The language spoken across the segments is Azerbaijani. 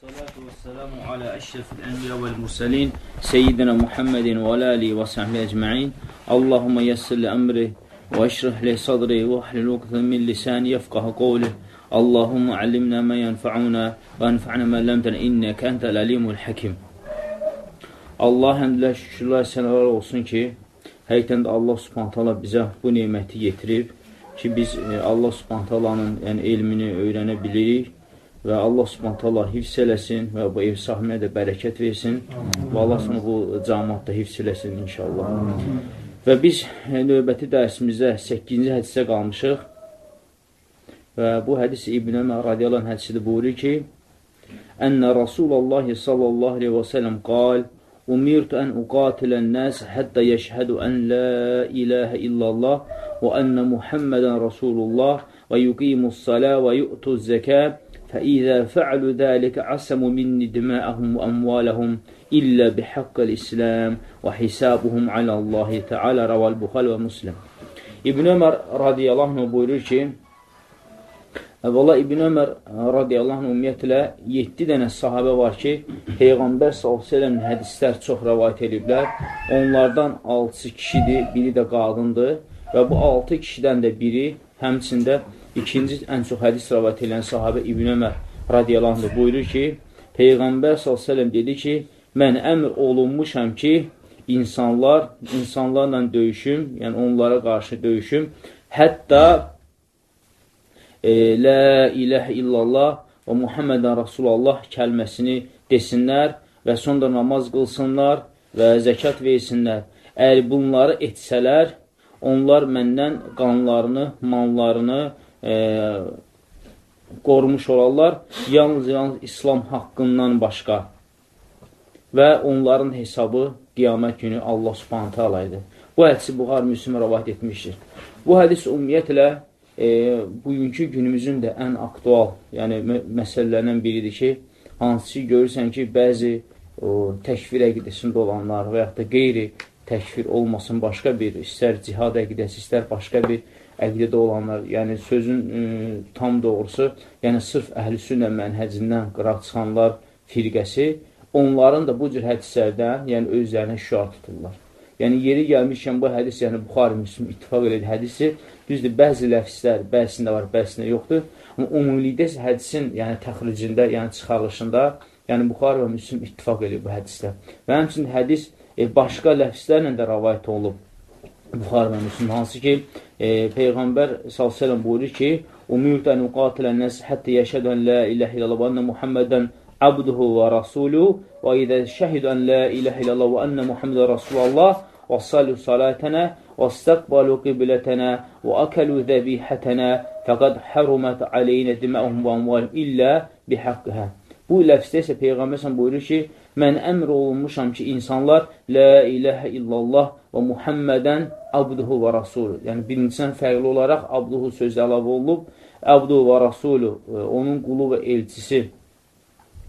Salatu və salamu alə əşrəfil ənbiya vəl mürsəlin Seyyidinə Muhammedin və aləli və səhbi əcməin Allahumma yəssirli əmri və əşrəh li sadri və əhlil uqtə min lisani yəfqəhə qovlih Allahumma allimna mə yənfa'una və ənfa'na mə ləmtən innəkə əntəl əlimul həkim Allah həmdlə şükürlər sənələr olsun ki, həqiqdən də Allah subhantala bizə bu neyməti yetirib ki, biz e, Allah subhantalanın yəni, elmini öyrənə bilirik və Allah subhanətələ hifz eləsin və bu ev sahibinə də bərəkət versin. Və Allah sonra bu cəmatda hifz eləsin inşallah. Və biz e, növbəti dərsimizdə 8-ci hədisə qalmışıq. Və bu hədis İbn Ömər radiyallahu anh hədisidir buyurur ki, Ənə Rasulullah sallallahu aleyhi və sələm qal, Umirtu ən uqatilən nəs hətta yəşhədu ən la iləhə illallah və ənnə Muhammədən Rasulullah və yuqimus salə və yu'tuz zəkə fəizə fəalu dəlikə asəmu minni diməəhum və əmvaləhum illə bihaqqəl İslam və hisabuhum aləllahi teala rəval buxal və muslim. İbn Ömər radiyallahu anh buyurur ki, Əvvəla İbn Ömər radiyallahu anh ümumiyyətlə 7 dənə sahabə var ki, Peyğəmbər s.ə.v hədislər çox rəvayət ediblər. Onlardan 6-sı kişidir, biri də qadındır və bu 6 kişidən də biri həmçində İkinci ən çox hədis rəvat edən sahabə İbn Ömər radiyallahu buyurur ki, Peyğəmbər s.ə.v dedi ki, mən əmr olunmuşam ki, insanlar, insanlarla döyüşüm, yəni onlara qarşı döyüşüm, hətta e, Lə iləhə illallah və Muhammedən Rasulallah kəlməsini desinlər və sonra namaz qılsınlar və zəkat versinlər. Əgər bunları etsələr, onlar məndən qanlarını, mallarını, e, qorumuş olarlar, yalnız, yalnız İslam haqqından başqa və onların hesabı qiyamət günü Allah subhanətə alaydı. Bu hədisi Buxar Müslüm rəvat etmişdir. Bu hədis ümumiyyətlə e, bugünkü günümüzün də ən aktual yəni məsələlərindən biridir ki, hansı ki, görürsən ki, bəzi o, təkfir əqidəsində olanlar və yaxud da qeyri təkfir olmasın başqa bir, istər cihad əqidəsi, istər başqa bir əqidədə olanlar, yəni sözün ə, tam doğrusu, yəni sırf əhl-i sünnə mənhəcindən qıraq çıxanlar firqəsi, onların da bu cür hədislərdən, yəni özlərinə şüar tuturlar. Yəni yeri gəlmişkən bu hədis, yəni Buxari Müslüm ittifaq edir hədisi, düzdür, bəzi ləfslər, bəzisində var, bəzisində yoxdur. Amma umumilikdə isə hədisin, yəni təxricində, yəni çıxarılışında, yəni Buxari və Müslüm ittifaq edir bu hədislər. Və həmçinin hədis e, başqa ləfslərlə də rəvayət olunub. Buxar və Müslüm, hansı ki, e, Peyğəmbər s.ə.v buyurur ki, Umirtu ən uqatilən nəs həttə yəşədən lə iləhə illallah və ənə Muhammədən abduhu və rasulu və idə şəhidu ən lə iləhə illallah və ənə Muhammədən rasulallah və salu salatənə və istəqbalu qiblətənə və akəlu zəbihətənə fəqad hərumət aleynə diməəhum və amvalim illə bihaqqəhə. Bu ləfsdə isə Peyğəmbər buyurur ki, mən əmr olunmuşam ki, insanlar Lə iləhə illallah və Muhammədən abduhu və rasulü. Yəni, birincisindən fərqli olaraq abduhu sözü əlavə olunub. Abduhu və rasulü, e, onun qulu və elçisi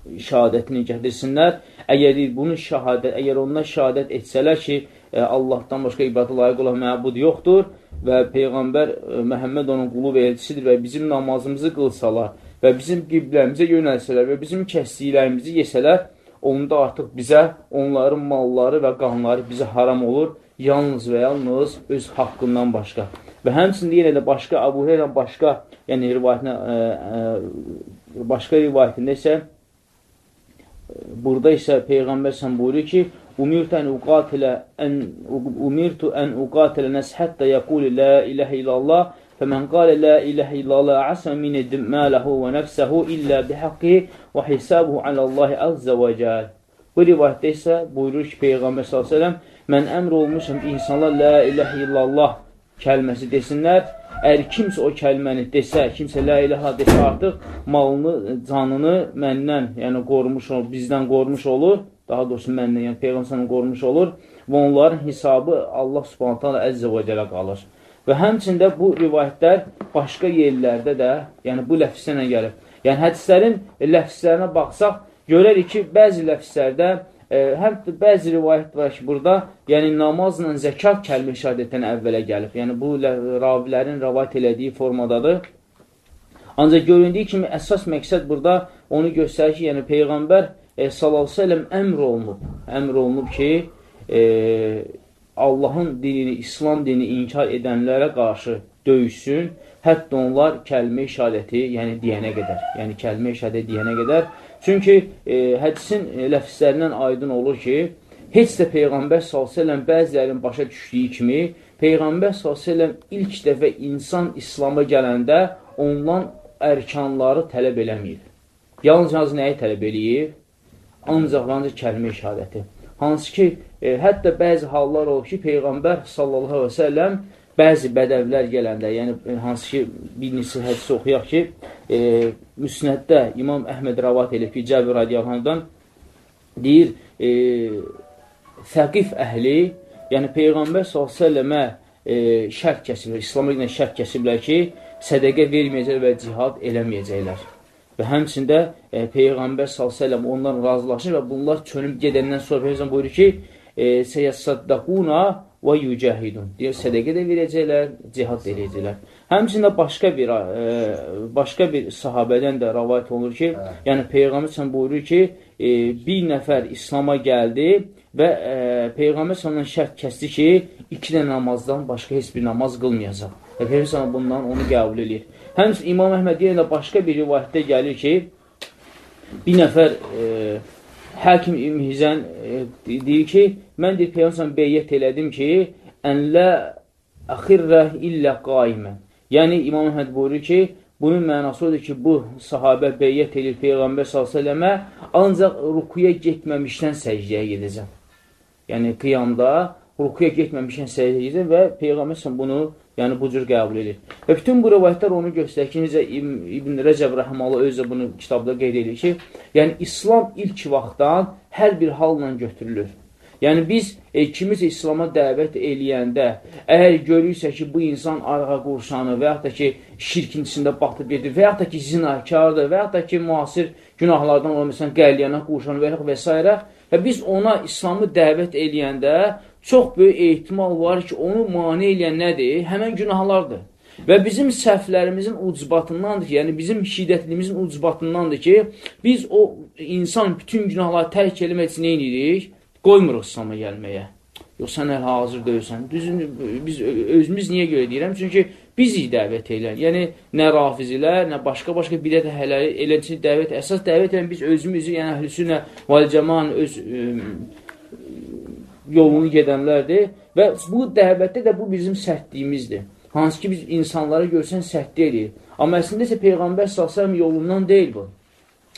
şəhadətini gətirsinlər. Əgər bunu şəhadət, əgər ondan şəhadət etsələr ki, e, Allahdan başqa ibadə layiq olan məbud yoxdur və Peyğəmbər e, Məhəmməd onun qulu və elçisidir və bizim namazımızı qılsalar və bizim qibləmizə yönəlsələr və bizim kəsdiklərimizi yesələr, onda artıq bizə onların malları və qanları bizə haram olur, yalnız və yalnız öz haqqından başqa. Və həmçində yenə də başqa, Abu Heyran başqa, yəni rivayətinə, ə, ə, başqa rivayətində isə burada isə Peyğəmbər sən buyurur ki, Umirtu ən uqatilə ən umirtu ən uqatilə nəs hətta yəqulu la iləhə illallah Fəmən qalə la iləhə illallah əsə minə dimmələhu və nəfsəhu illə bihaqqi və hisabuhu aləllahi əzzə və cəl. Bu rivayətdə isə buyurur ki, Peyğəmbər s.ə.v mən əmr olmuşam ki, insanlar la iləhə illallah kəlməsi desinlər. Əgər kimsə o kəlməni desə, kimsə la iləhə desə artıq malını, canını məndən, yəni qorumuş olur, bizdən qorumuş olur. Daha doğrusu məndən, yəni Peyğəmbər qorumuş olur və onların hesabı Allah subhanətə əzzə və cələ qalır. Və həmçində bu rivayətlər başqa yerlərdə də, yəni bu ləfslərlə gəlib. Yəni hədislərin ləfslərinə baxsaq, görərik ki, bəzi ləfslərdə, e, həm bəzi rivayət var ki, burada, yəni namazla zəkat kəlmə şəhadətdən əvvələ gəlib. Yəni bu ravilərin rivayət elədiyi formadadır. Ancaq göründüyü kimi əsas məqsəd burada onu göstərir ki, yəni Peyğəmbər e, sallallahu əleyhi əmr olunub. Əmr olunub ki, e, Allahın dinini, İslam dinini inkar edənlərə qarşı döyüşsün, hətta onlar kəlmə işarəti, yəni deyənə qədər. Yəni kəlmə işarəti deyənə qədər. Çünki e, hədisin e, ləfslərindən aydın olur ki, heç də Peyğəmbər s.ə.v bəzilərin başa düşdüyü kimi, Peyğəmbər s.ə.v ilk dəfə insan İslama gələndə ondan ərkanları tələb eləməyib. Yalnız nəyi tələb eləyir? Ancaq ancaq kəlmə işarəti. Hansı ki, e, hətta bəzi hallar olub ki, Peyğəmbər sallallahu aleyhi və səlləm bəzi bədəvlər gələndə, yəni e, hansı ki, bir neçə hədisi oxuyaq ki, e, müsnəddə İmam Əhməd rəvat elib ki, Cəbir radiyalandan deyir, e, fəqif əhli, yəni Peyğəmbər s.ə.və e, şərt kəsiblər, İslamı ilə şərt kəsiblər ki, sədəqə verməyəcəklər və cihad eləməyəcəklər. Və həmçində e, Peyğəmbər s.ə.v ondan razılaşır və bunlar çönüb gedəndən sonra Peyğəmbər buyurur ki, e, Seyəssaddaquna və yücəhidun. Deyir, sədəqə də verəcəklər, cihad eləyəcəklər. Həmçində başqa bir e, başqa bir sahabədən də rəvayət olunur ki, hə. yəni Peyğəmbər sən buyurur ki, e, bir nəfər İslam'a gəldi və e, Peyğəmbər sənə şərt kəsdi ki, iki də namazdan başqa heç bir namaz qılmayacaq. Və Peyğəmbər bundan onu qəbul edir. Həmçin İmam Əhməd yenə də başqa bir rivayətdə gəlir ki, bir nəfər e, Həkim İbn Hizən e, deyir ki, mən deyir, Peyğəmbər beyyət elədim ki, ənlə əxirrə illə qaimən. Yəni, İmam Əhməd buyurur ki, bunun mənası odur ki, bu sahabə beyyət edir Peyğəmbər s.ə.və ancaq rukuya getməmişdən səcdiyə gedəcəm. Yəni, qiyamda rukuya getməmişdən səcdiyə gedəcəm və Peyğəmbər bunu Yəni, bu cür qəbul edir. Və bütün bu rəvayətlər onu göstərir ki, necə İbn Rəcəb Rəhmalı özü bunu kitabda qeyd edir ki, yəni İslam ilk vaxtdan hər bir halla götürülür. Yəni, biz e, kimisə İslama dəvət eləyəndə, əgər görürsə ki, bu insan ayağa qurşanı və yaxud da ki, şirkin içində batıb gedir və yaxud da ki, zinakardır və yaxud da ki, müasir günahlardan olan, məsələn, qəlyana qurşanı və, və s. Və biz ona İslamı dəvət eləyəndə çox böyük ehtimal var ki, onu mani eləyən nədir? Həmən günahlardır. Və bizim səhvlərimizin ucbatındandır ki, yəni bizim şiddətlimizin ucbatındandır ki, biz o insan bütün günahları tərk eləmək üçün nə edirik? Qoymuruq İslama gəlməyə. Yox, sən hələ hazır döyürsən. Düzün, biz özümüz niyə görə deyirəm? Çünki bizi dəvət edən, yəni nə rafizilər, nə başqa-başqa bidət əhələri eləçin dəvət, əsas dəvət edən biz özümüzü, yəni əhlüsünə, vəl-cəman öz ə, yolunu gedənlərdir və bu dəvətdə də bu bizim səhtliyimizdir. Hansı ki, biz insanları görsən səhtti eləyir. Amma əslində isə Peyğəmbər s.ə.v yolundan deyil bu.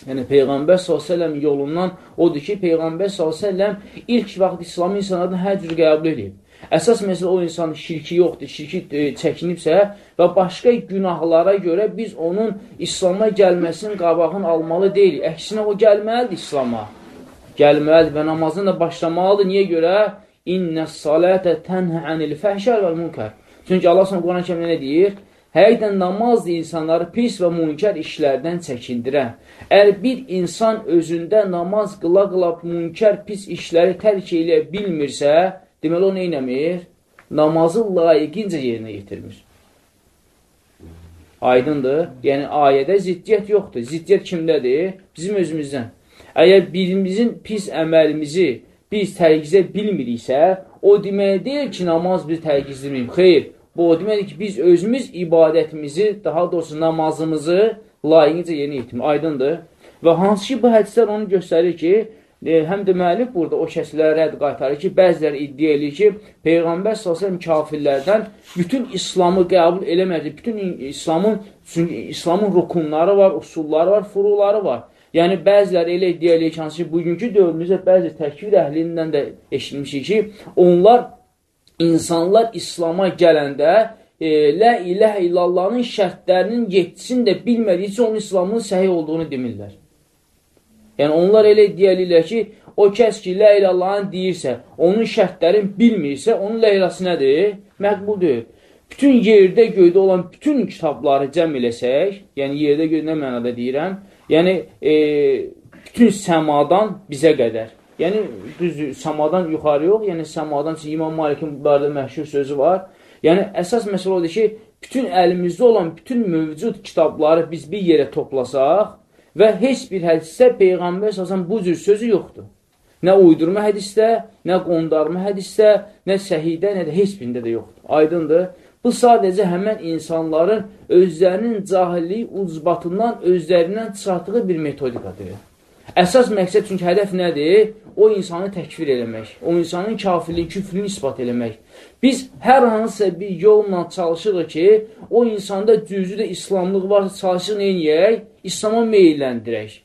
Yəni, Peyğəmbər s.ə.v yolundan odur ki, Peyğəmbər s.ə.v ilk vaxt İslam insanlardan hər cür qəbul edib. Əsas məsələ o insanın şirki yoxdur, şirki e, çəkinibsə və başqa günahlara görə biz onun İslama gəlməsinin qabağını almalı deyilik. Əksinə o gəlməlidir İslama gəlməlidir və namazını da başlamalıdır. Niyə görə? İnnə salətə tənhə ənil fəhşər və münkər. Çünki Allah sonra Quran kəmdə nə deyir? Həqiqdən namazdır insanları pis və münkər işlərdən çəkindirən. Əgər bir insan özündə namaz qıla-qıla münkər pis işləri tərk eləyə bilmirsə, deməli o nə eləmir? Namazı layiqincə yerinə yetirmir. Aydındır? Yəni, ayədə ziddiyyət yoxdur. Ziddiyyət kimdədir? Bizim özümüzdən. Əgər birimizin pis əməlimizi biz tərgizə bilmiriksə, o demək deyil ki, namaz biz tərgizdirməyim. Xeyr, bu o deməkdir ki, biz özümüz ibadətimizi, daha doğrusu namazımızı layiqincə yerinə yetirmək. Aydındır. Və hansı ki, bu hədislər onu göstərir ki, e, həm də müəllif burada o kəslərə rədd qaytarır ki, bəziləri iddia edir ki, Peyğəmbər s.ə.v kafirlərdən bütün İslamı qəbul eləmədi. Bütün İslamın, çünki İslamın rukunları var, usulları var, furuları var. Yəni, bəziləri elə iddia eləyir ki, bugünkü dövrümüzdə bəzi təkvir əhlindən də eşitmişik ki, onlar, insanlar İslama gələndə e, Lə iləh illallahın şərtlərinin yetsin də bilmədiyi üçün onun İslamın səhi olduğunu demirlər. Yəni, onlar elə iddia eləyirlər ki, o kəs ki, Lə ilallahın deyirsə, onun şərtlərini bilmirsə, onun ləyləsi nədir? Məqbul deyil. Bütün yerdə göydə olan bütün kitabları cəm eləsək, yəni yerdə göydə nə mənada deyirəm, Yəni, e, bütün səmadan bizə qədər. Yəni, düz səmadan yuxarı yox, yəni səmadan, İmam Malikin bu barədə məşhur sözü var. Yəni, əsas məsələ odur ki, bütün əlimizdə olan bütün mövcud kitabları biz bir yerə toplasaq Və heç bir hədisdə Peyğəmbər səsən bu cür sözü yoxdur. Nə uydurma hədisdə, nə qondarma hədisdə, nə səhidə, nə də heç birində də yoxdur. Aydındır. Bu sadəcə həmən insanların özlərinin cahilliyi ucbatından özlərindən çıxartdığı bir metodikadır. Əsas məqsəd çünki hədəf nədir? O insanı təkfir eləmək, o insanın kafirliyi, küfrünü ispat eləmək. Biz hər hansısa bir yolla çalışırıq ki, o insanda cüzü də İslamlıq varsa çalışırıq neyəyək? İslama meyilləndirək.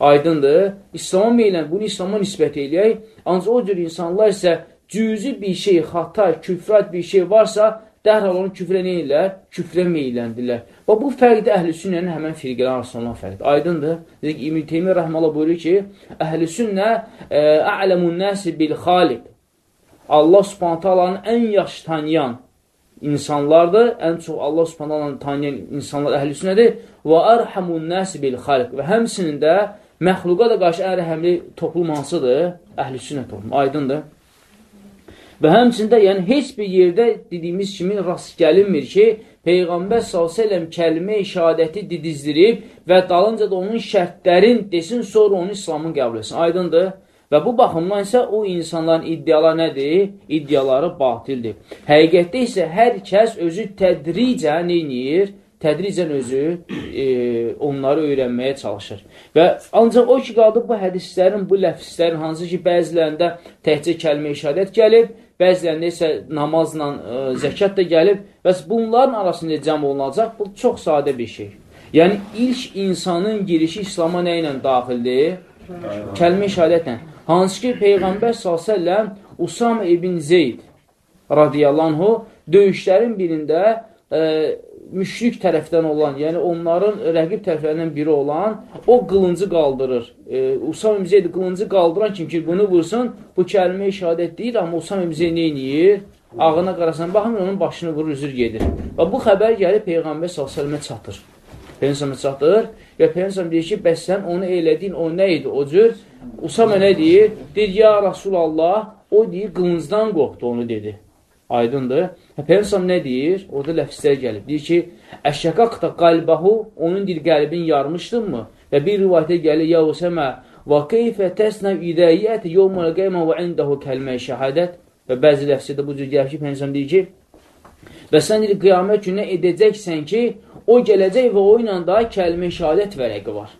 Aydındır. İslama meylən, bunu İslama nisbət eləyək. Ancaq o cür insanlar isə cüzü bir şey, xata, küfrat bir şey varsa, dərhal onu küfrə neyirlər? Küfrə meyilləndirlər. Və bu fərqdə əhl-i sünnənin həmən firqələr arasında olan fərqdir. Aydındır. Dedik, İbn-i Teymi rəhmələ buyurur ki, əhl-i sünnə ə'ləmun nəsi bil xaliq. Allah subhanətə alanın ən yaxşı tanıyan insanlardır. Ən çox Allah subhanətə alanı tanıyan insanlar əhl-i sünnədir. Və ərhəmun nəsi bil xaliq. Və həmsinin də məxluqa da qarşı ən rəhəmli toplum hansıdır? Əhl-i sünnə toplum. Aydındır. Və həmçində, yəni heç bir yerdə dediyimiz kimi rast gəlinmir ki, Peyğəmbər s.ə.v kəlmə-i şəhadəti didizdirib və dalınca da onun şərtlərin desin, sonra onu İslamın qəbul etsin. Aydındır. Və bu baxımdan isə o insanların iddiaları nədir? İddiaları batildir. Həqiqətdə isə hər kəs özü tədricən neynir? Tədricən özü e, onları öyrənməyə çalışır. Və ancaq o ki, qaldı bu hədislərin, bu ləfislərin, hansı ki, bəzilərində təhcə kəlmə-i şəhadət gəlib, bəzilərində isə namazla ə, e, zəkat da gəlib. Bəs bunların arasında cəm olunacaq, bu çox sadə bir şey. Yəni, ilk insanın girişi İslama nə ilə daxildir? Kəlmə şəhadətlə. Hansı ki, Peyğəmbər s.ə.v Usam ibn Zeyd radiyallahu döyüşlərin birində ə, e, müşrik tərəfdən olan, yəni onların rəqib tərəflərindən biri olan, o qılıncı qaldırır. E, Usam İmzeydi qılıncı qaldıran kim ki, bunu vursun, bu kəlmə işadət deyir, amma Usam İmzey neyniyir? Ağına qarasına baxmır, onun başını vurur, üzür gedir. Və bu xəbər gəlib Peyğəmbər s.ə.və çatır. Peyğəmbər çatır və Peyğəmbər deyir ki, bəs sən onu elədiyin, o nə idi? O cür Usama nə deyir? Deyir, ya Rasulallah, o deyir, qılıncdan qorxdu, onu dedi. Aydındır. Peyğəmbər nə deyir? Orada ləfslər gəlib. Deyir ki, əşşəqaqda qalbahu, onun dil qəlbin yarmışdınmı? Və bir rivayətə gəlir, ya Usəmə, və keyfə təsnə idəyiyyət yevməl qeymə və indəhu kəlmə şəhədət. Və bəzi ləfsədə bu cür gəlir ki, Peyğəmbər deyir ki, və sən deyir, qiyamət günə edəcəksən ki, o gələcək və o ilə daha kəlmə şəhadət vərəqi var.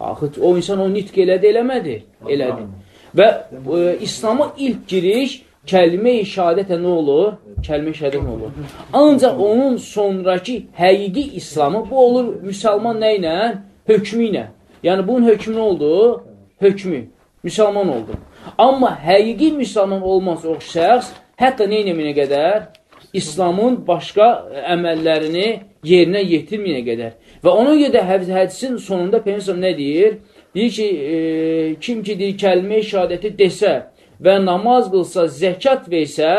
Axı, o insan o nitq elədi, eləmədi? Elədi. Və e, İslama ilk giriş kəlmə-i şəhadətə nə olur? Kəlmə-i şəhadət nə olur? Ancaq onun sonraki həqiqi İslamı, bu olur müsəlman nə ilə? Hökmü ilə. Yəni, bunun hökmü nə oldu? Hökmü. Müsəlman oldu. Amma həqiqi müsəlman olmaz o şəxs, hətta nə eləməyinə qədər? İslamın başqa əməllərini yerinə yetirməyinə qədər. Və ona görə də hədisin sonunda Peygəmbər nə deyir? Deyir ki, e, kim ki deyir kəlmə-i şəhadəti desə, və namaz qılsa, zəkat versə,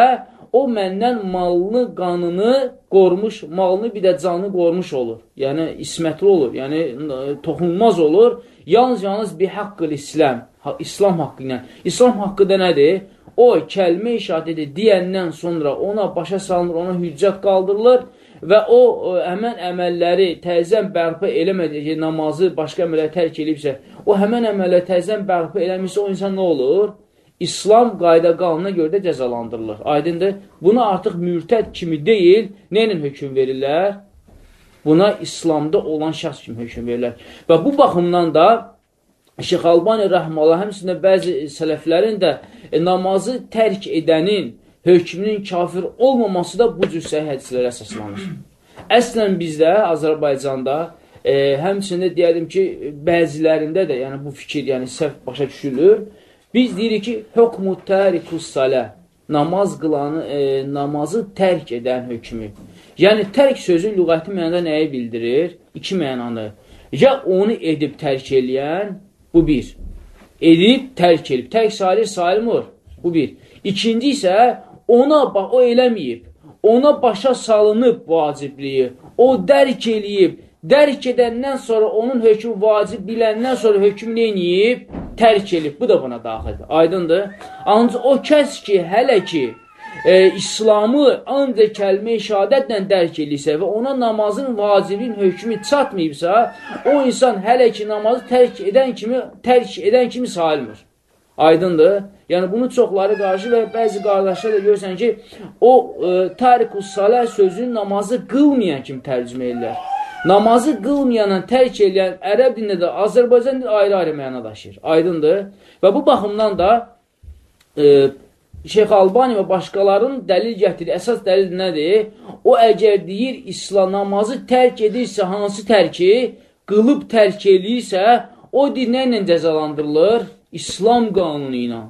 o məndən malını, qanını qormuş, malını bir də canını qormuş olur. Yəni, ismətli olur, yəni toxunmaz olur. Yalnız-yalnız bir haqqıl İslam, İslam haqqı ilə. İslam haqqı da nədir? O, kəlmə işadədir deyəndən sonra ona başa salınır, ona hüccət qaldırılır və o, həmən əməlləri təzən bərpa eləmədi ki, namazı başqa əməlləri tərk edibsə, o həmən əməlləri təzən bərpa eləmişsə, o insan nə olur? İslam qayda qanuna görə də cəzalandırılır. Aydındır? Buna artıq mürtəd kimi deyil, ilə hökum verirlər? Buna İslamda olan şəxs kimi hökum verirlər. Və bu baxımdan da Şeyx Albani rəhmələ həmsində bəzi sələflərin də e, namazı tərk edənin hökmünün kafir olmaması da bu cür səhih hədislərə əsaslanır. Əslən bizdə, Azərbaycanda, e, həmsində deyəlim ki, bəzilərində də yəni bu fikir yəni səhv başa düşülür. Biz deyirik ki, hökmu tərikus salə, namaz qılanı, e, namazı tərk edən hökmü. Yəni, tərk sözü lüğəti mənada nəyi bildirir? İki mənanı. Ya onu edib tərk eləyən, bu bir. Edib, tərk edib. Tərk salir, salimur. Bu bir. İkinci isə ona, bax, o eləməyib. Ona başa salınıb vacibliyi. O dərk eləyib. Dərk edəndən sonra onun hökmü vacib biləndən sonra hökmü neyiniyib? Tərk edib. Bu da buna daxildir. Aydındır. Ancaq o kəs ki, hələ ki, e, İslamı ancaq kəlmə-i şəhadətlə dərk edirsə və ona namazın vacibin hökmü çatmayıbsa, o insan hələ ki namazı tərk edən kimi tərk edən kimi sayılmır. Aydındır? Yəni bunu çoxları qarşı və bəzi qardaşlar da görürsən ki, o e, tarikus salə sözünü namazı qılmayan kimi tərcümə edirlər. Namazı qılmayanla tərk edən ərəb dilində də Azərbaycan dili ayrı-ayrı məna daşıyır. Aydındır? Və bu baxımdan da e, Şeyx Albani və başqalarının dəlil gətirir. Əsas dəlil nədir? O əgər deyir, İslam namazı tərk edirsə, hansı tərki qılıb tərk edirsə, o dir nə ilə cəzalandırılır? İslam qanunu ilə.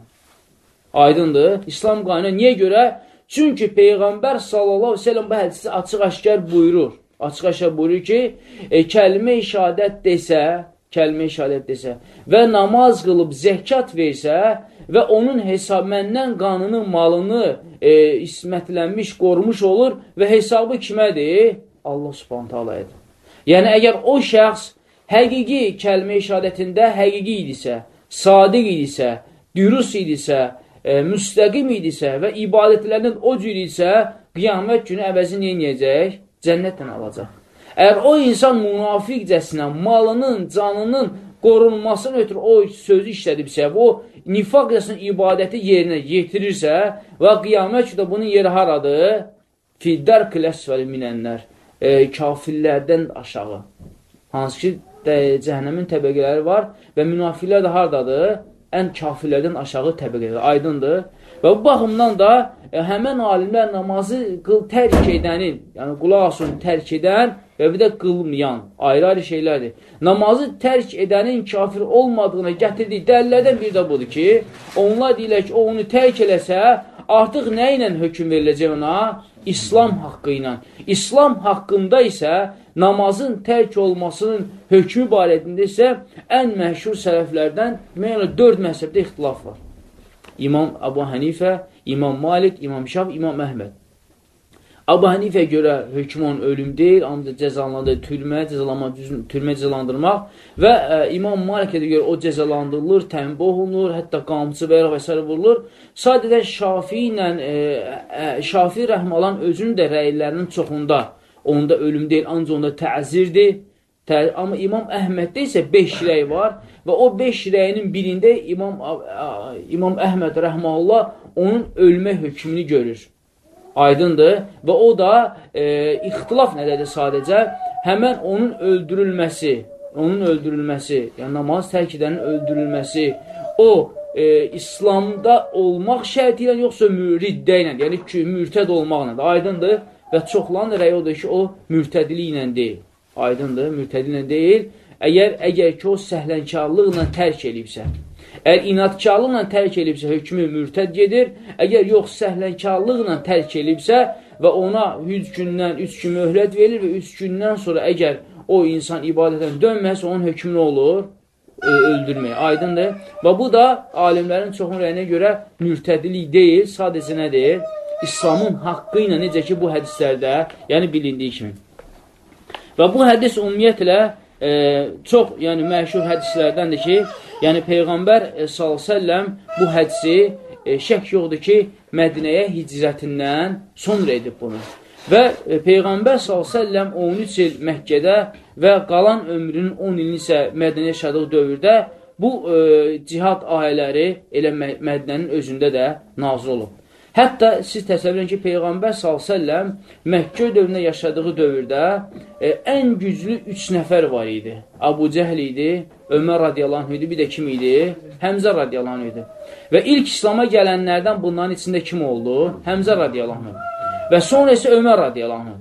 Aydındır? İslam qanunu niyə görə? Çünki Peyğəmbər sallallahu aleyhi ve sellem bu hədisi açıq-aşkar buyurur. Açıq-aşkar buyurur ki, e, kəlmə-i şəhadət desə, kəlmə-i şəhadət desə və namaz qılıb zəkat versə, və onun hesab məndən qanını, malını e, ismətlənmiş, qorumuş olur və hesabı kimədir? Allah subhanət alayıdır. Yəni, əgər o şəxs həqiqi kəlmə işadətində həqiqi idisə, sadiq idisə, dürus idisə, e, müstəqim idisə və ibadətlərdən o cür idisə, qiyamət günü əvəzi neyəcək? Cənnətlə alacaq. Əgər o insan münafiqcəsinə malının, canının qorunmasını ötürü o sözü işlədibsə, bu nifaq yasının ibadəti yerinə yetirirsə və qiyamət ki, bunun yeri haradır? Fiddər qləsvəli minənlər, e, kafirlərdən aşağı. Hansı ki, cəhənnəmin təbəqələri var və münafiqlər də haradadır? Ən kafirlərdən aşağı təbəqələri. Aydındır. Və bu baxımdan da e, həmən alimlər namazı qıl tərk edənin, yəni qulaq asın tərk edən və bir də qılmayan ayrı-ayrı şeylərdir. Namazı tərk edənin kafir olmadığına gətirdiyi dəlillərdən bir də budur ki, onlar deyilər ki, o onu tərk eləsə, artıq nə ilə hökum veriləcək ona? İslam haqqı ilə. İslam haqqında isə namazın tərk olmasının hökmü barədində isə ən məşhur sələflərdən demək dörd məhzəbdə ixtilaf var. İmam Abu Hənifə, İmam Malik, İmam Şaf, İmam Əhməd. Abu Hənifə görə hökm onun ölüm deyil, ancaq cəzalandırır, türmə, cəzalanma, türmə cəzalandırmaq və ə, e, İmam Malikə görə o cəzalandırılır, tənbih olunur, hətta qamçı və və s. vurulur. Sadəcə Şafi ilə ə, ə, e, e, Şafi rəhmalan özünün də rəylərinin çoxunda onda ölüm deyil, ancaq onda təzirdir. Amma İmam Əhməddə isə 5 rəy var və o 5 rəyinin birində İmam, İmam Əhməd rəhmallah onun ölmə hökmünü görür aydındır və o da e, ixtilaf nədədir sadəcə? Həmən onun öldürülməsi, onun öldürülməsi, yəni namaz tərk edənin öldürülməsi, o e, İslamda olmaq şərti ilə yoxsa müriddə ilə, yəni ki, mürtəd olmaqla aydındır və çoxlanın rəyi odur ki, o mürtədili ilə deyil. Aydındır, mürtədi ilə deyil. Əgər, əgər ki, o səhlənkarlıqla tərk edibsə, Əgər inatkarlıqla tərk edibsə, hökmü mürtəd gedir. Əgər yox, səhlənkarlıqla tərk edibsə və ona 3 gündən 3 gün möhlət verilir və 3 gündən sonra əgər o insan ibadətdən dönməsə, onun hökmü olur? öldürmək. Aydındır. Və bu da alimlərin çoxun rəyinə görə mürtədilik deyil, sadəcə nədir? İslamın haqqı ilə necə ki, bu hədislərdə, yəni bilindiyi kimi. Və bu hədis ümumiyyətlə e, çox yəni məşhur hədislərdəndir ki, Yəni Peyğəmbər e, s.ə.v bu hədsi e, şək yoxdur ki, Mədinəyə hicrətindən sonra edib bunu. Və e, Peyğəmbər s.ə.v 13 il Məkkədə və qalan ömrünün 10 ilini isə Mədinəyə yaşadığı dövrdə bu e, cihad ayələri elə Mədinənin özündə də nazil olub. Hətta siz təsəvvür edin ki, Peyğəmbər s.ə.v Məkkə dövründə yaşadığı dövrdə e, ən güclü üç nəfər var idi. Abu Cəhl idi, Ömər radiyallahu idi, bir də kim idi? Həmzə radiyallahu idi. Və ilk İslama gələnlərdən bunların içində kim oldu? Həmzə radiyallahu. Və sonra isə Ömər radiyallahu.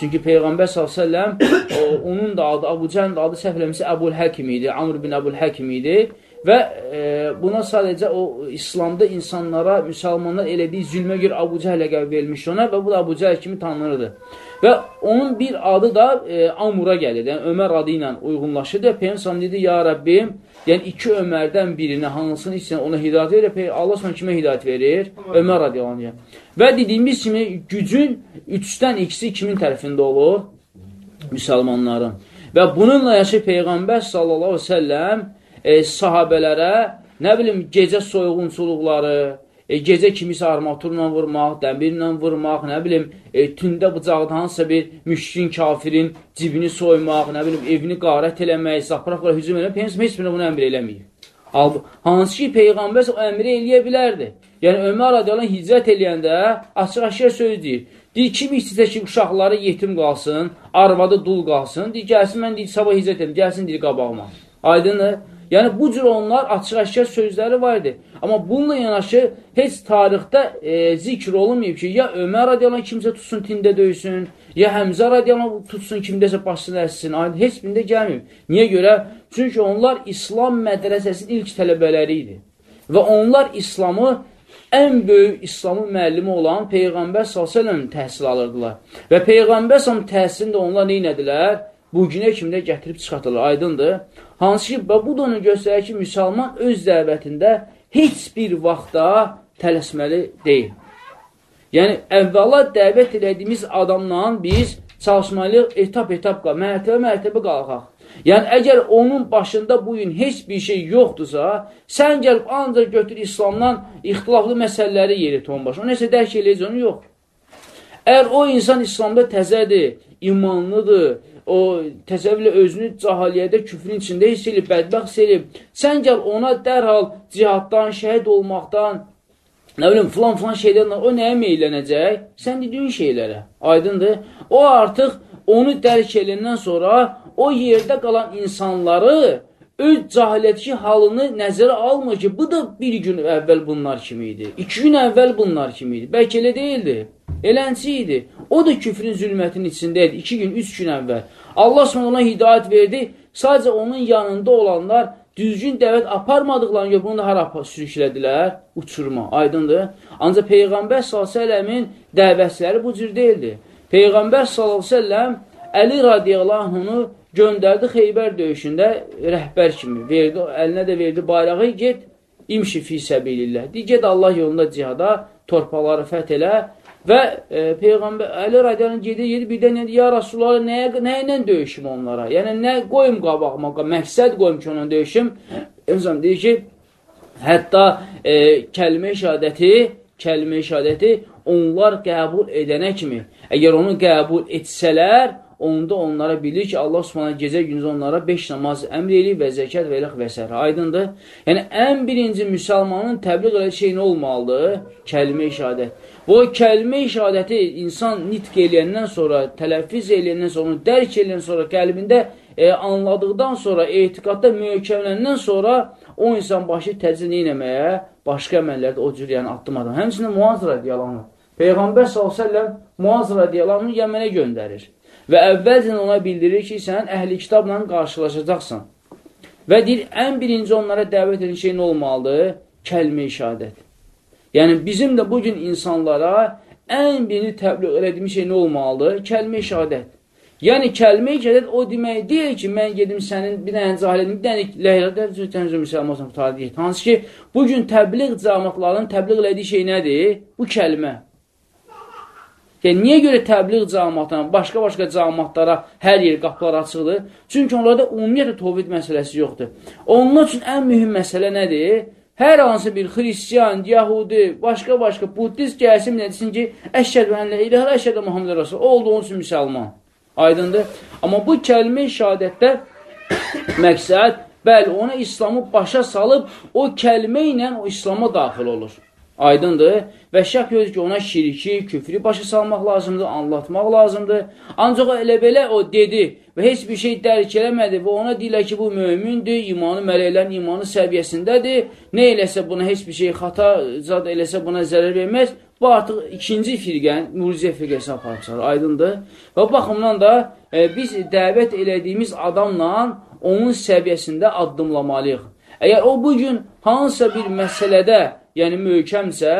Çünki Peyğəmbər s.ə.v onun da adı, Abu Cəhlin adı səhv eləmişsə Əbul Həkim idi, Amr bin Əbul Həkim idi. Və e, buna sadəcə o İslamda insanlara, müsəlmanlar elədiyi zülmə görə Abu Cəhl ləqəb verilmiş ona və bu da Abu Cəhl kimi tanınırdı. Və onun bir adı da e, Amura gəlir, yəni Ömər adı ilə uyğunlaşırdı. Peygəmbər dedi: "Ya Rəbbim, yəni iki Ömərdən birini hansını istəyən ona hidayət verir, Peyğəmbər Allah sonra kimə hidayət verir? Ömər radiyallahu anh. Və dediyimiz kimi gücün üçdən ikisi kimin tərəfində olur? Müsəlmanların. Və bununla yaşı Peyğəmbər sallallahu əleyhi və səlləm e, sahabələrə, nə bilim, gecə soyğunçuluqları, e, gecə kimisə armaturla vurmaq, dəmirlə vurmaq, nə bilim, e, tündə bıcaqda hansısa bir müşkin kafirin cibini soymaq, nə bilim, evini qarət eləmək, zapraqla hücum eləmək, Peyyəmsəm heç birini bunu əmr eləməyib. Hansı ki, Peyğəmbər o əmri eləyə bilərdi. Yəni, Ömər radiyalan hicrət eləyəndə açıq-aşıq söz deyir. Deyir, kim istəsə ki, uşaqları yetim qalsın, arvadı dul qalsın, deyir, gəlsin, mən deyir, sabah hicrət edim, gəlsin, deyir, qabağıma. Aydındır. Yəni, bu cür onlar açıq-aşkar sözləri var idi. Amma bununla yanaşı heç tarixdə e, zikr olunmayıb ki, ya Ömər radiyalan kimsə tutsun, tində döysün, ya Həmzə radiyalan tutsun, kimdəsə başını əssin. Heç birində gəlməyib. Niyə görə? Çünki onlar İslam mədrəsəsinin ilk tələbələri idi. Və onlar İslamı ən böyük İslamın müəllimi olan Peyğəmbər s.ə.v təhsil alırdılar. Və Peyğəmbər s.ə.v təhsilində onlar neynədilər? Bu günə kimdə gətirib çıxartırlar, aydındır. Hansı ki, bu da onu göstərir ki, müsəlman öz dəvətində heç bir vaxtda tələsməli deyil. Yəni, əvvəla dəvət elədiyimiz adamla biz çalışmalıyıq, etap-etap qalaq, mərtəbə-mərtəbə qalxaq. Yəni, əgər onun başında bu gün heç bir şey yoxdursa, sən gəlib ancaq götür İslamdan ixtilaflı məsələləri yeri ton başına. O nəsə dərk eləyəcək, onu yox. Əgər o insan İslamda təzədir, imanlıdır, o təsəvvürlə özünü cahaliyyədə küfrün içində hiss edib, bədbəxt edib, sən gəl ona dərhal cihaddan, şəhid olmaqdan, nə bilim, filan-filan şeydən, o nəyə meylənəcək? Sən dediyin şeylərə, aydındır. O artıq onu dərk eləyəndən sonra o yerdə qalan insanları öz cahiliyyətki halını nəzərə almır ki, bu da bir gün əvvəl bunlar kimi idi, iki gün əvvəl bunlar kimi idi, bəlkə elə deyildi. Elənçi idi. O da küfrün zülmətinin içində idi. İki gün, üç gün əvvəl. Allah sonra ona hidayət verdi. Sadəcə onun yanında olanlar düzgün dəvət aparmadıqlarını görə bunu da hara sürüklədilər? Uçurma. Aydındır. Ancaq Peyğəmbər s.ə.v-in dəvətçiləri bu cür deyildi. Peyğəmbər s.ə.v Əli radiyallahu anhunu göndərdi Xeybər döyüşündə rəhbər kimi. Verdi, əlinə də verdi bayrağı, get imşi fi səbilillah. Deyir, get Allah yolunda cihada, torpaları fəth elə Və e, Peyğəmbər Əli radiyanın gedir, gedir, birdən deyir, ya Rasulullah, nəyə, nəyə ilə döyüşüm onlara? Yəni, nə qoyum qabağıma, məqsəd qoyum ki, onunla döyüşüm. İnsan deyir ki, hətta e, kəlmə şəhadəti, kəlmə şəhadəti onlar qəbul edənə kimi, əgər onu qəbul etsələr, onda onlara bilir ki, Allah subhanahu gecə gündüz onlara 5 namaz əmr eləyir və zəkat və eləx və s. Aydındır? Yəni, ən birinci müsəlmanın təbliğ elədiyi şey nə olmalıdır? Kəlmə işadət. Bu kəlmə işadəti insan nitq eləyəndən sonra, tələffiz eləyəndən sonra, onu dərk eləyəndən sonra, qəlbində e, anladıqdan sonra, etiqadda möhkəmləndən sonra o insan başı təcrid eləməyə, başqa əməllərdə o cür yəni addım adam. Həmçinin Muaz radiyalanı. Peyğəmbər s.ə.v Muaz radiyalanını Yəmənə göndərir. Və əvvəlcən ona bildirir ki, sən əhli kitabla qarşılaşacaqsan. Və deyir, ən birinci onlara dəvət edən şey nə olmalıdır? Kəlmə işadət. Yəni, bizim də bugün insanlara ən birinci təbliğ elədiyimiz şey nə olmalıdır? Kəlmə işadət. Yəni, kəlmə işadət o demək deyil ki, mən gedim sənin bir dənə cahil edim, bir dənə ləhiyədə tənzə müsəlman olsam, tutarı deyil. Hansı ki, bugün təbliğ cəmatlarının təbliğ elədiyi şey nədir? Bu kəlmə. Yəni, niyə görə təbliğ cəmatına, başqa-başqa cəmatlara hər yer qapılar açıqdır? Çünki onlarda ümumiyyətlə tovhid məsələsi yoxdur. Onlar üçün ən mühüm məsələ nədir? Hər hansı bir xristiyan, yahudi, başqa-başqa buddist gəlsin, desin ki, əşhəd və ənlə iləhə, əşhəd Muhammed Rasul, o olduğu üçün müsəlman. Aydındır. Amma bu kəlmə şəhadətdə məqsəd, bəli, ona İslamı başa salıb, o kəlmə ilə o İslama daxil olur. Aydındır. Və şək yoxdur ki, ona şirki, küfrü başa salmaq lazımdır, anlatmaq lazımdır. Ancaq elə belə o dedi və heç bir şey dərk eləmədi və ona deyilə ki, bu mömündür, imanı mələklərin imanı səviyyəsindədir. Nə eləsə buna heç bir şey xata zad eləsə buna zərər verməz. Bu artıq ikinci firqən, mürciə firqəsi aparçar, aydındır. Və baxımdan da e, biz dəvət elədiyimiz adamla onun səviyyəsində addımlamalıyıq. Əgər o bugün hansısa bir məsələdə yəni möhkəmsə,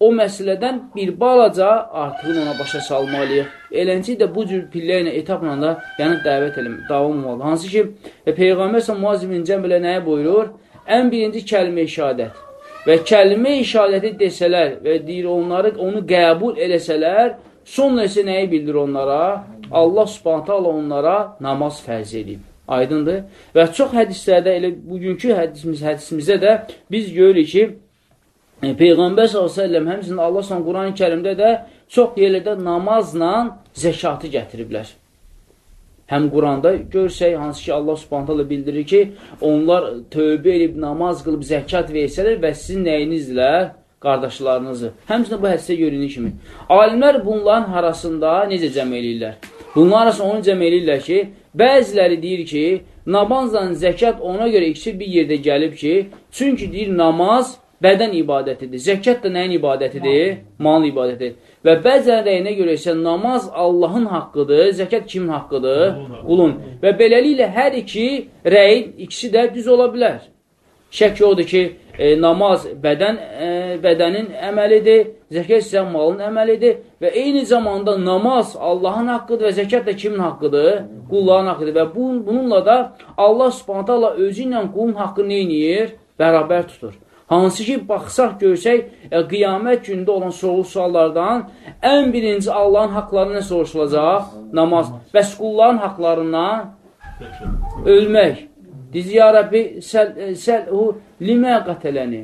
o məsələdən bir balaca artığını ona başa salmalıyıq. Eləncə də bu cür pillə ilə, etapla da yəni dəvət eləmək, davam olmalı. Hansı ki, e, Peyğəmbər sən Muaz ibn Cəmbələ nəyə buyurur? Ən birinci kəlmə işadət. Və kəlmə işadəti desələr və deyir onları, onu qəbul eləsələr, sonra isə nəyi bildir onlara? Allah subhanətə onlara namaz fərz edib. Aydındır. Və çox hədislərdə, elə bugünkü hədisimiz, hədisimizdə də biz görürük ki, Peyğəmbər s.ə.v həmçinin Allah s.ə.v Quran-ı kərimdə də çox yerlərdə namazla zəkatı gətiriblər. Həm Quranda görsək, hansı ki Allah subhanətələ bildirir ki, onlar tövbə edib, namaz qılıb, zəkat versələr və sizin nəyinizlə qardaşlarınızı. Həmçinin bu hədisə görünür kimi. Alimlər bunların arasında necə cəm eləyirlər? Bunlar arasında onu cəm eləyirlər ki, bəziləri deyir ki, namazla zəkat ona görə ikisi bir yerdə gəlib ki, çünki deyir namaz bədən ibadətidir. Zəkat da nəyin ibadətidir? Mal ibadətidir. Və bəzən rəyinə görə isə namaz Allahın haqqıdır, zəkat kimin haqqıdır? Qulun. Və beləliklə hər iki rəyin ikisi də düz ola bilər. Şək odur ki, e, namaz bədən e, bədənin əməlidir, zəkat isə malın əməlidir və eyni zamanda namaz Allahın haqqıdır və zəkat da kimin haqqıdır? Qulların haqqıdır və bu, bununla da Allah Subhanahu taala özü ilə qulun haqqını edir? Bərabər tutur. Hansı ki, baxsaq, görsək, e, qiyamət günündə olan soğuk suallardan ən birinci Allahın haqları nə soruşulacaq? Namaz. Bəs qulların haqlarından ölmək. Dizi, ya Rabbi, səl, e, səlhu limə qətələni.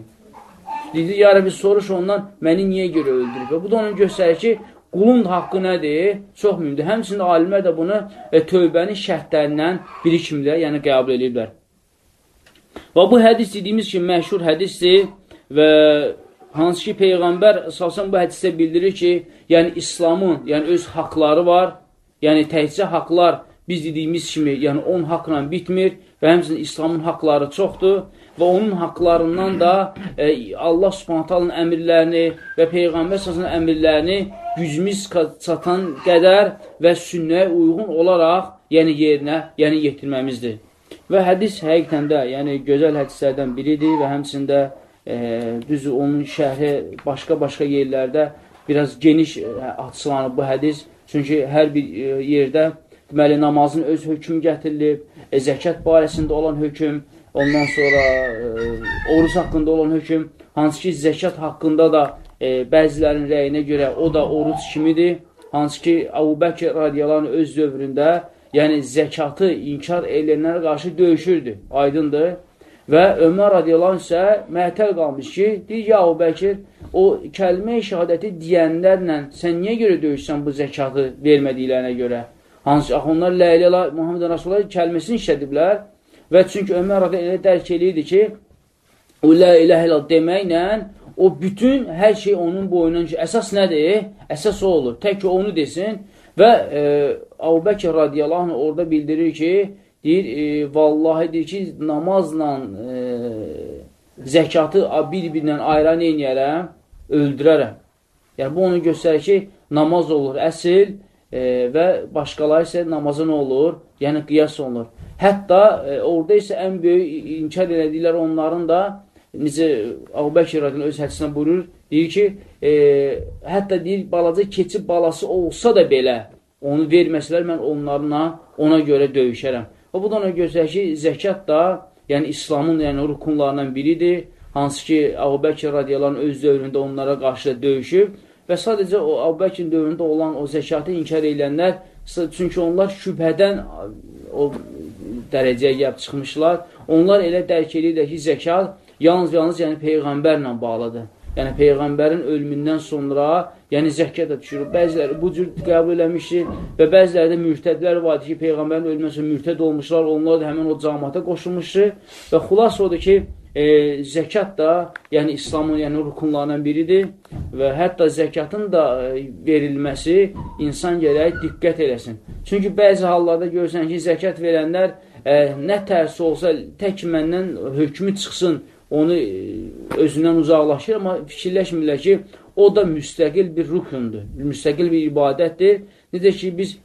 Dedi, ya Rabbi, soruş ondan, məni niyə görə öldürüb? Bu da onun göstərir ki, qulun haqqı nədir? Çox mühümdür. Həmçinin alimlər də bunu e, tövbənin şərtlərindən biri kimi də yəni, qəbul edirlər. Və bu hədis dediyimiz kimi məşhur hədisdir və hansı ki Peyğəmbər əsasən bu hədisdə bildirir ki, yəni İslamın yəni öz haqları var, yəni təhcə haqlar biz dediyimiz kimi, yəni 10 haqla bitmir və həmçinin İslamın haqları çoxdur və onun haqlarından da e, Allah subhantalının əmirlərini və Peyğəmbər səsinin əmirlərini gücümüz çatan qədər və sünnəyə uyğun olaraq yəni yerinə yəni yetirməmizdir. Və hədis həqiqətən də, yəni gözəl hədislərdən biridir və həmçində e, düz onun şərhi başqa-başqa yerlərdə biraz geniş e, açıqlanıb bu hədis. Çünki hər bir e, yerdə deməli namazın öz hökmü gətirilib, e, zəkat barəsində olan hökm, ondan sonra e, oruç haqqında olan hökm, hansı ki zəkat haqqında da e, bəzilərin rəyinə görə o da oruç kimidir. Hansı ki Əbu Bəkir radiyalarının öz dövründə yəni zəkatı inkar edənlərə qarşı döyüşürdü, aydındır. Və Ömər radiyallahu isə mətəl qalmış ki, deyir, ya o Bəkir, o kəlmə-i şəhadəti deyənlərlə sən niyə görə döyüşsən bu zəkatı vermədiklərinə görə? Hansı, axı onlar lə ilə Muhammed Rasulullah kəlməsini işlədiblər və çünki Ömər radiyallahu elə dərk eləyirdi ki, o lə ilə ilə deməklə o bütün hər şey onun boyundan ki, əsas nədir? Əsas o olur. Tək ki, onu desin Və e, Əbu Bəkir radiyallahu anh orada bildirir ki, deyir, e, vallahi deyir ki, namazla e, zəkatı bir-birindən ayıran eynəyərəm, öldürərəm. Yəni, bu onu göstərir ki, namaz olur əsil e, və başqaları isə namazı nə olur? Yəni, qiyas olunur. Hətta e, orada isə ən böyük inkar elədiklər onların da necə Əbu Bəkir radiyallahu öz hədisində buyurur, deyir ki, e, hətta deyir, balaca keçi balası olsa da belə onu verməsələr, mən onlarla ona görə döyüşərəm. Və bu da ona göstərir ki, zəkat da, yəni İslamın yəni, rukunlarından biridir, hansı ki, Əbu Bəkir radiyallahu öz dövründə onlara qarşı döyüşüb və sadəcə o Əbu Bəkirin dövründə olan o zəkatı inkar edənlər, çünki onlar şübhədən o dərəcəyə gəlib çıxmışlar. Onlar elə dərk edirlər ki, zəkat yalnız-yalnız yəni Peyğəmbərlə bağlıdır. Yəni Peyğəmbərin ölümündən sonra yəni zəkat da düşür. Bəziləri bu cür qəbul eləmişdir və bəziləri də mürtədlər var ki, Peyğəmbərin ölümündən sonra mürtəd olmuşlar, onlar da həmin o camata qoşulmuşdur və xulas odur ki, e, zəkat da yəni İslamın yəni rukunlarından biridir və hətta zəkatın da e, verilməsi insan gərək diqqət eləsin. Çünki bəzi hallarda görürsən ki, zəkat verənlər e, nə tərsi olsa tək məndən hökmü çıxsın, onu e, özündən uzaqlaşır, amma fikirləşmirlər ki, o da müstəqil bir ruhundur, müstəqil bir ibadətdir. Necə ki, biz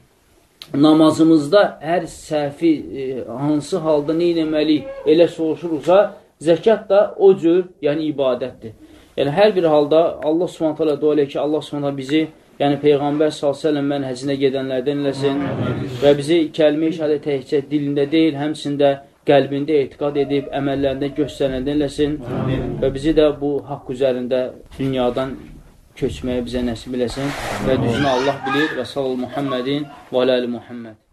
namazımızda hər səhvi e, hansı halda nə eləməliyik, elə soruşuruqsa, zəkat da o cür, yəni ibadətdir. Yəni, hər bir halda Allah subhanətə dua elə ki, Allah subhanətə bizi, yəni Peyğəmbər s.ə.v mənhəcinə gedənlərdən eləsin və bizi kəlmə-i şəhədə təhcə dilində deyil, həmçində qəlbində etiqad edib, əməllərində göstərəndə eləsin və bizi də bu haqq üzərində dünyadan köçməyə bizə nəsib eləsin. Və düzünü Allah bilir. Və sallallahu Muhammedin və aləli Muhammed.